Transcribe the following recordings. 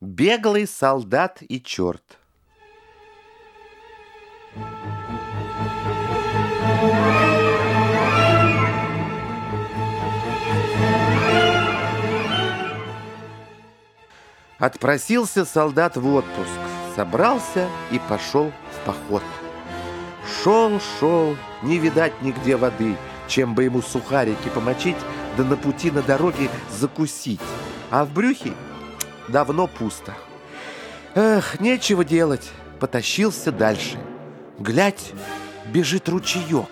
Беглый солдат и черт. Отпросился солдат в отпуск, собрался и пошел в поход. Шел, шел, не видать нигде воды, чем бы ему сухарики помочить, да на пути на дороге закусить. А в брюхе давно пусто. Эх, нечего делать, потащился дальше. Глядь, бежит ручеек.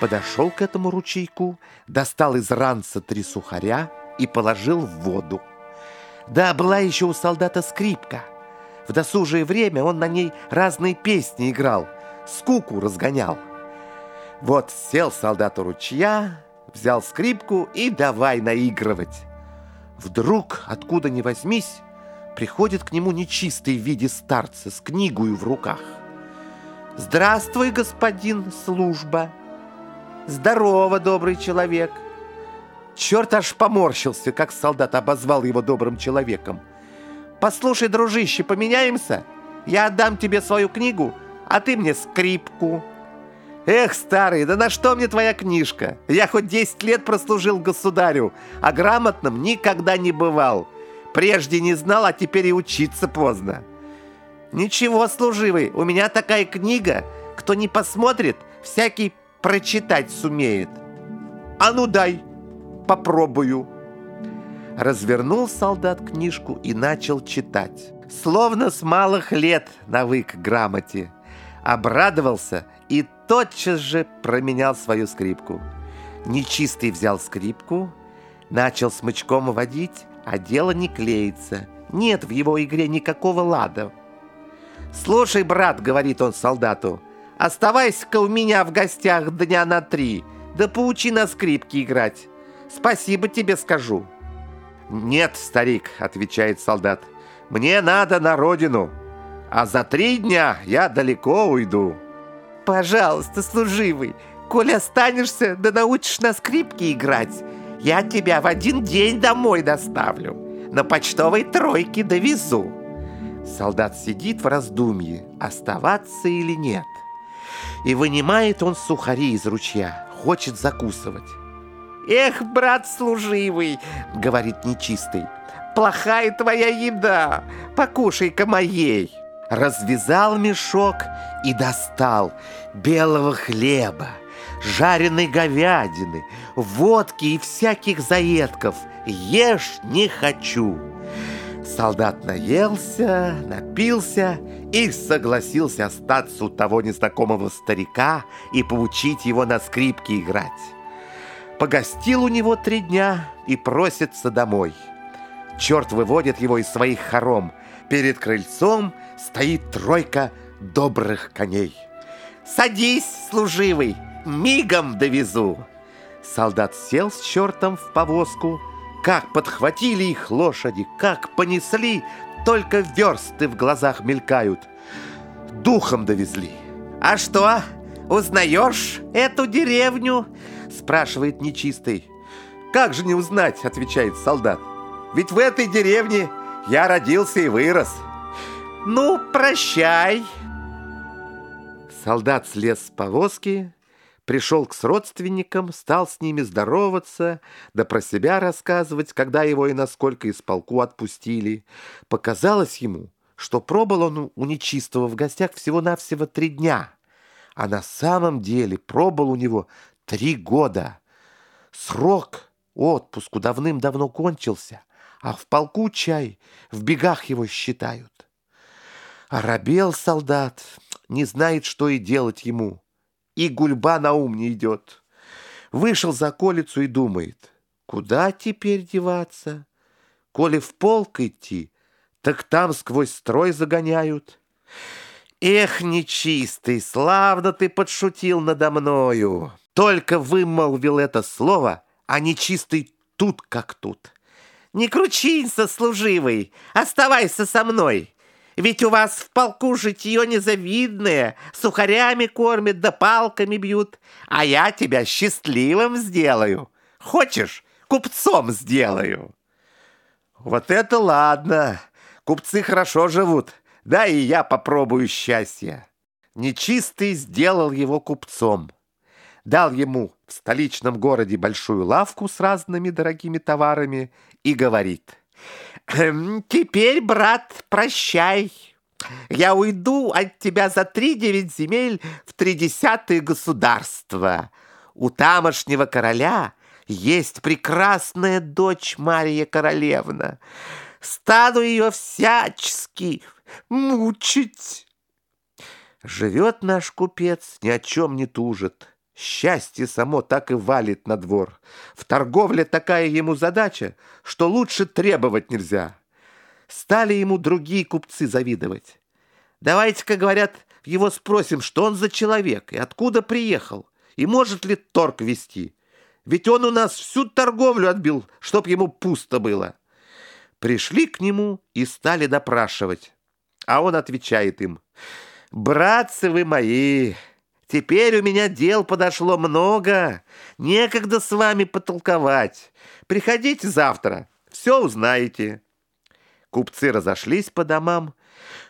Подошел к этому ручейку, достал из ранца три сухаря и положил в воду. Да, была еще у солдата скрипка. В досужее время он на ней разные песни играл, скуку разгонял. Вот сел солдат у ручья, взял скрипку и давай наигрывать. Вдруг, откуда ни возьмись, приходит к нему нечистый в виде старца с книгою в руках. «Здравствуй, господин служба!» «Здорово, добрый человек!» Черт аж поморщился, как солдат обозвал его добрым человеком. «Послушай, дружище, поменяемся? Я отдам тебе свою книгу, а ты мне скрипку». «Эх, старый, да на что мне твоя книжка? Я хоть 10 лет прослужил государю, а грамотным никогда не бывал. Прежде не знал, а теперь и учиться поздно». «Ничего, служивый, у меня такая книга, кто не посмотрит, всякий прочитать сумеет». «А ну дай, попробую». Развернул солдат книжку и начал читать. Словно с малых лет навык к грамоте. Обрадовался и тотчас же променял свою скрипку. Нечистый взял скрипку, начал смычком водить, а дело не клеится. Нет в его игре никакого лада. «Слушай, брат», — говорит он солдату, — «оставайся-ка у меня в гостях дня на три, да поучи на скрипке играть. Спасибо тебе скажу». «Нет, старик», — отвечает солдат, — «мне надо на родину, а за три дня я далеко уйду». «Пожалуйста, служивый, коль останешься, да научишь на скрипке играть, я тебя в один день домой доставлю, на почтовой тройке довезу». Солдат сидит в раздумье, оставаться или нет. И вынимает он сухари из ручья, хочет закусывать. «Эх, брат служивый!» — говорит нечистый. «Плохая твоя еда! Покушай-ка моей!» Развязал мешок и достал белого хлеба, жареной говядины, водки и всяких заедков. Ешь не хочу. Солдат наелся, напился и согласился остаться у того незнакомого старика и поучить его на скрипке играть. Погостил у него три дня и просится домой. Черт выводит его из своих хором. Перед крыльцом стоит тройка добрых коней. «Садись, служивый, мигом довезу!» Солдат сел с чертом в повозку. Как подхватили их лошади, как понесли, только версты в глазах мелькают. Духом довезли. «А что, узнаешь эту деревню?» спрашивает нечистый. «Как же не узнать?» – отвечает солдат. «Ведь в этой деревне я родился и вырос». «Ну, прощай!» Солдат слез с повозки, пришел к родственникам, стал с ними здороваться, да про себя рассказывать, когда его и насколько из полку отпустили. Показалось ему, что пробыл он у нечистого в гостях всего-навсего три дня, а на самом деле пробыл у него Три года. Срок отпуску давным-давно кончился, а в полку чай, в бегах его считают. Оробел солдат, не знает, что и делать ему. И гульба на ум не идет. Вышел за колицу и думает, куда теперь деваться? Коли в полк идти, так там сквозь строй загоняют. Эх, нечистый, славно ты подшутил надо мною. Только вымолвил это слово, а нечистый тут как тут. «Не кручинься, служивый, оставайся со мной!» Ведь у вас в полку житье незавидное, сухарями кормят да палками бьют, а я тебя счастливым сделаю. Хочешь, купцом сделаю?» «Вот это ладно! Купцы хорошо живут, да и я попробую счастья. Нечистый сделал его купцом. Дал ему в столичном городе большую лавку с разными дорогими товарами и говорит, «Эм, «Теперь, брат, прощай». Я уйду от тебя за три девять земель в тридесятое государство. У тамошнего короля есть прекрасная дочь Мария Королевна. Стану ее всячески мучить. Живет наш купец, ни о чем не тужит. Счастье само так и валит на двор. В торговле такая ему задача, что лучше требовать нельзя. Стали ему другие купцы завидовать. Давайте-ка, говорят, его спросим, что он за человек и откуда приехал, и может ли торг вести. Ведь он у нас всю торговлю отбил, чтоб ему пусто было. Пришли к нему и стали допрашивать. А он отвечает им, «Братцы вы мои, теперь у меня дел подошло много, некогда с вами потолковать. Приходите завтра, все узнаете». Купцы разошлись по домам,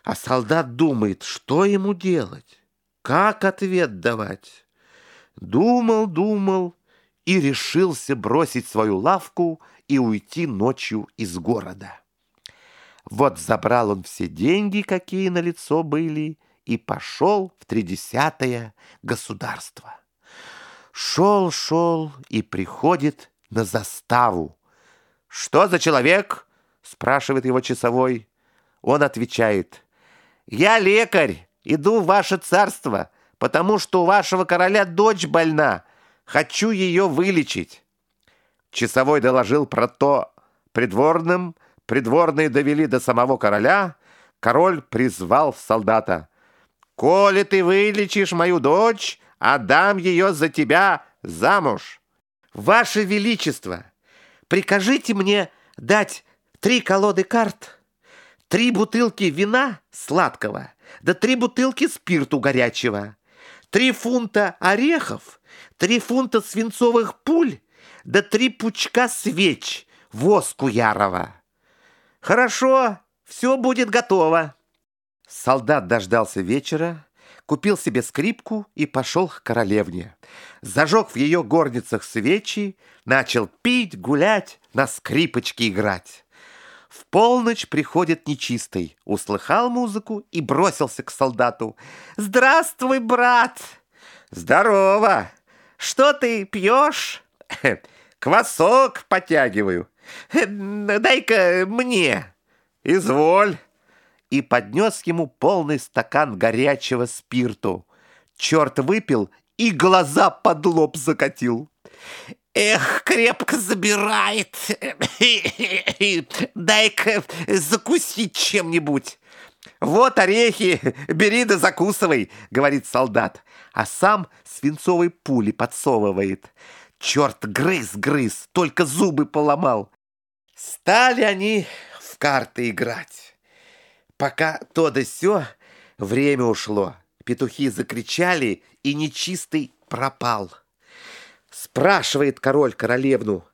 а солдат думает, что ему делать, как ответ давать. Думал, думал и решился бросить свою лавку и уйти ночью из города. Вот забрал он все деньги, какие на лицо были, и пошел в тридесятое государство. Шел, шел и приходит на заставу. «Что за человек?» спрашивает его часовой. Он отвечает, «Я лекарь, иду в ваше царство, потому что у вашего короля дочь больна, хочу ее вылечить». Часовой доложил про то придворным, придворные довели до самого короля, король призвал солдата. «Коли ты вылечишь мою дочь, отдам ее за тебя замуж». «Ваше Величество, прикажите мне дать три колоды карт, три бутылки вина сладкого, да три бутылки спирту горячего, три фунта орехов, три фунта свинцовых пуль, да три пучка свеч воску ярого. Хорошо, все будет готово. Солдат дождался вечера, купил себе скрипку и пошел к королевне. Зажег в ее горницах свечи, начал пить, гулять, на скрипочке играть. В полночь приходит нечистый, услыхал музыку и бросился к солдату. «Здравствуй, брат!» «Здорово! Что ты пьешь?» «Квасок потягиваю». «Дай-ка мне». «Изволь». И поднес ему полный стакан горячего спирту. Черт выпил и глаза под лоб закатил. Эх, крепко забирает. Дай-ка закусить чем-нибудь. Вот орехи, бери да закусывай, говорит солдат, а сам свинцовой пули подсовывает. Черт, грыз-грыз, только зубы поломал. Стали они в карты играть. Пока то да сё, время ушло. Петухи закричали, и нечистый пропал. Спрашивает король королевну.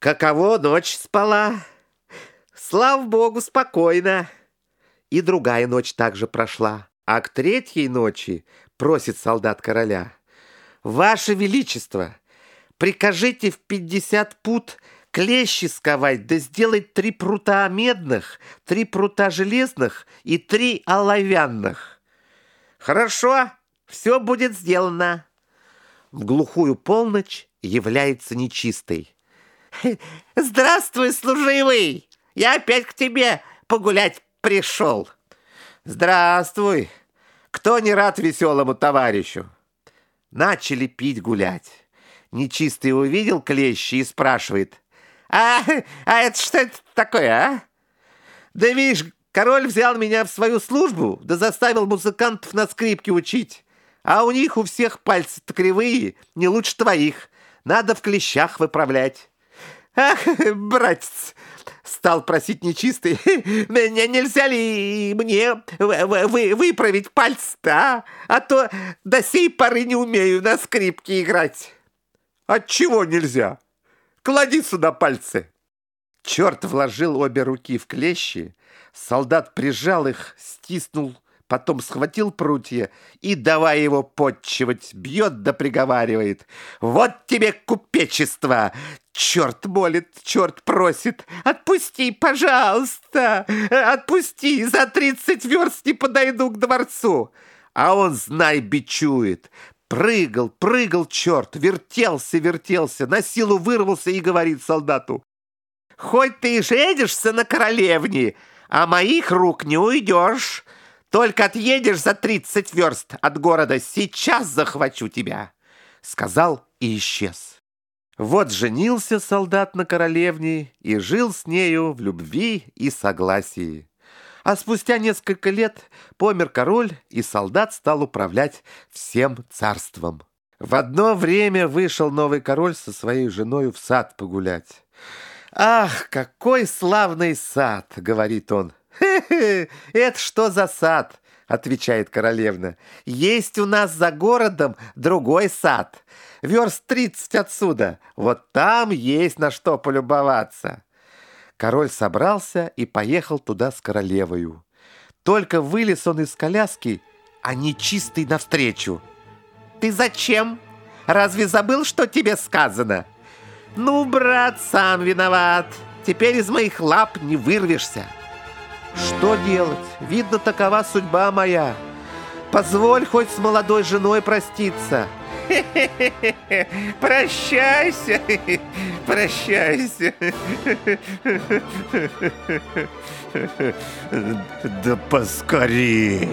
Каково ночь спала? Слава богу, спокойно. И другая ночь также прошла. А к третьей ночи просит солдат короля. Ваше Величество, прикажите в пятьдесят пут клещи сковать, да сделать три прута медных, три прута железных и три оловянных. Хорошо, все будет сделано в глухую полночь является нечистый. «Здравствуй, служивый! Я опять к тебе погулять пришел!» «Здравствуй! Кто не рад веселому товарищу?» Начали пить гулять. Нечистый увидел клещи и спрашивает. «А, а это что это такое, а?» «Да видишь, король взял меня в свою службу, да заставил музыкантов на скрипке учить. А у них у всех пальцы-то кривые, не лучше твоих. Надо в клещах выправлять. Ах, братец, стал просить нечистый, нельзя ли мне вы, выправить пальцы-то, а? А то до сей поры не умею на скрипке играть. Отчего нельзя? Клади сюда пальцы. Черт вложил обе руки в клещи, солдат прижал их, стиснул, потом схватил прутья и, давай его подчивать, бьет да приговаривает. «Вот тебе купечество! Черт молит, черт просит! Отпусти, пожалуйста! Отпусти! За тридцать верст не подойду к дворцу!» А он, знай, бичует. Прыгал, прыгал черт, вертелся, вертелся, на силу вырвался и говорит солдату. «Хоть ты и женишься на королевне, а моих рук не уйдешь. Только отъедешь за тридцать верст от города, сейчас захвачу тебя!» Сказал и исчез. Вот женился солдат на королевне и жил с нею в любви и согласии. А спустя несколько лет помер король, и солдат стал управлять всем царством. В одно время вышел новый король со своей женой в сад погулять. «Ах, какой славный сад!» — говорит он. «Хе-хе, это что за сад?» — отвечает королевна. «Есть у нас за городом другой сад. Верст тридцать отсюда. Вот там есть на что полюбоваться». Король собрался и поехал туда с королевою. Только вылез он из коляски, а нечистый навстречу. «Ты зачем? Разве забыл, что тебе сказано?» «Ну, брат, сам виноват. Теперь из моих лап не вырвешься». «Что делать? Видно, такова судьба моя. Позволь хоть с молодой женой проститься». Прощайся, прощайся. Да поскорее.